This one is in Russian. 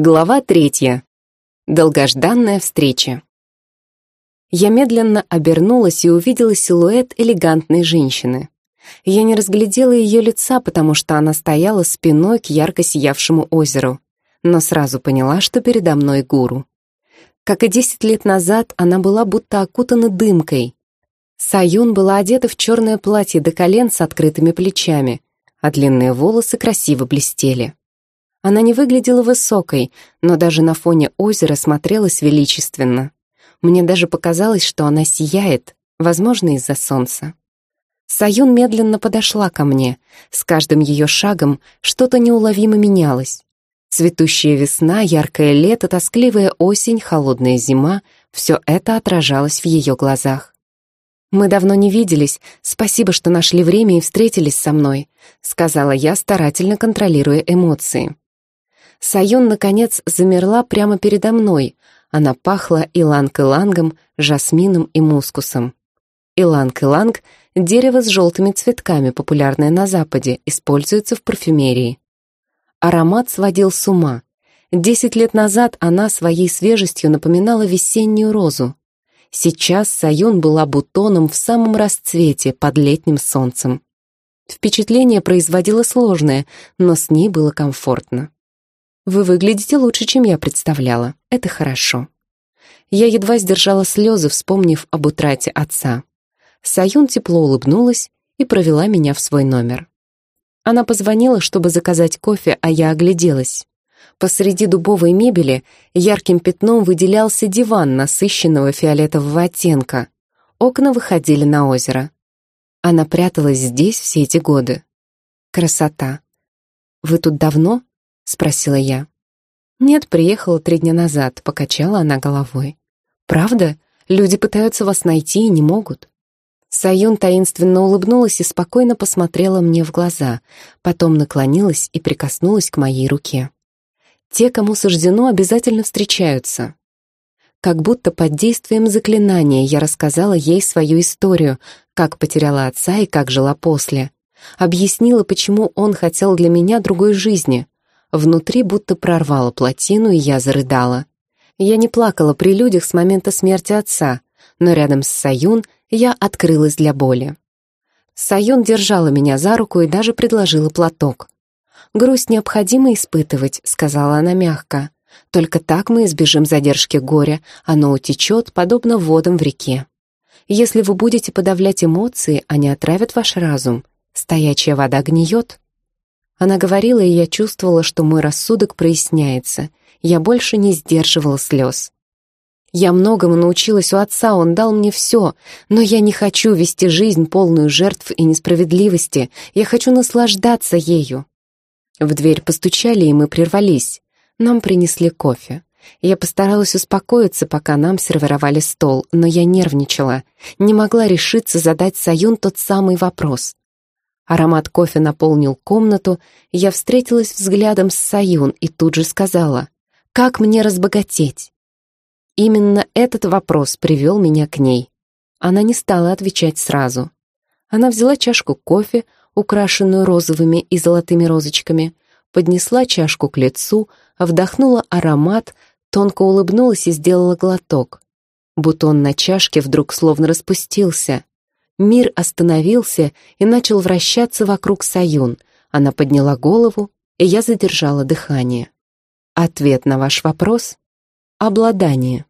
Глава третья. Долгожданная встреча. Я медленно обернулась и увидела силуэт элегантной женщины. Я не разглядела ее лица, потому что она стояла спиной к ярко сиявшему озеру, но сразу поняла, что передо мной гуру. Как и десять лет назад, она была будто окутана дымкой. Саюн была одета в черное платье до колен с открытыми плечами, а длинные волосы красиво блестели. Она не выглядела высокой, но даже на фоне озера смотрелась величественно. Мне даже показалось, что она сияет, возможно, из-за солнца. Саюн медленно подошла ко мне. С каждым ее шагом что-то неуловимо менялось. Цветущая весна, яркое лето, тоскливая осень, холодная зима — все это отражалось в ее глазах. «Мы давно не виделись. Спасибо, что нашли время и встретились со мной», — сказала я, старательно контролируя эмоции. Сайон, наконец, замерла прямо передо мной. Она пахла иланг-илангом, жасмином и мускусом. Иланг-иланг — дерево с желтыми цветками, популярное на Западе, используется в парфюмерии. Аромат сводил с ума. Десять лет назад она своей свежестью напоминала весеннюю розу. Сейчас Сайон была бутоном в самом расцвете под летним солнцем. Впечатление производило сложное, но с ней было комфортно. Вы выглядите лучше, чем я представляла. Это хорошо. Я едва сдержала слезы, вспомнив об утрате отца. Саюн тепло улыбнулась и провела меня в свой номер. Она позвонила, чтобы заказать кофе, а я огляделась. Посреди дубовой мебели ярким пятном выделялся диван насыщенного фиолетового оттенка. Окна выходили на озеро. Она пряталась здесь все эти годы. Красота. Вы тут давно? — спросила я. «Нет, приехала три дня назад», — покачала она головой. «Правда? Люди пытаются вас найти и не могут». Саюн таинственно улыбнулась и спокойно посмотрела мне в глаза, потом наклонилась и прикоснулась к моей руке. «Те, кому суждено, обязательно встречаются». Как будто под действием заклинания я рассказала ей свою историю, как потеряла отца и как жила после. Объяснила, почему он хотел для меня другой жизни — Внутри будто прорвало плотину, и я зарыдала. Я не плакала при людях с момента смерти отца, но рядом с Саюн я открылась для боли. Саюн держала меня за руку и даже предложила платок. «Грусть необходимо испытывать», — сказала она мягко. «Только так мы избежим задержки горя, оно утечет, подобно водам в реке. Если вы будете подавлять эмоции, они отравят ваш разум. Стоячая вода гниет». Она говорила, и я чувствовала, что мой рассудок проясняется. Я больше не сдерживала слез. Я многому научилась у отца, он дал мне все, но я не хочу вести жизнь, полную жертв и несправедливости. Я хочу наслаждаться ею. В дверь постучали, и мы прервались. Нам принесли кофе. Я постаралась успокоиться, пока нам сервировали стол, но я нервничала, не могла решиться задать Саюн тот самый вопрос. Аромат кофе наполнил комнату, я встретилась взглядом с Саюн и тут же сказала, «Как мне разбогатеть?» Именно этот вопрос привел меня к ней. Она не стала отвечать сразу. Она взяла чашку кофе, украшенную розовыми и золотыми розочками, поднесла чашку к лицу, вдохнула аромат, тонко улыбнулась и сделала глоток. Бутон на чашке вдруг словно распустился. Мир остановился и начал вращаться вокруг Саюн. Она подняла голову, и я задержала дыхание. Ответ на ваш вопрос — обладание.